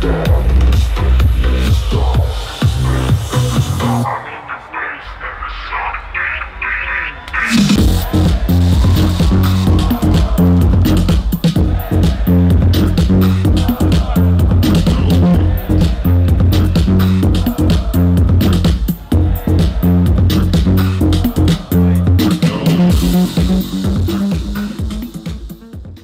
down.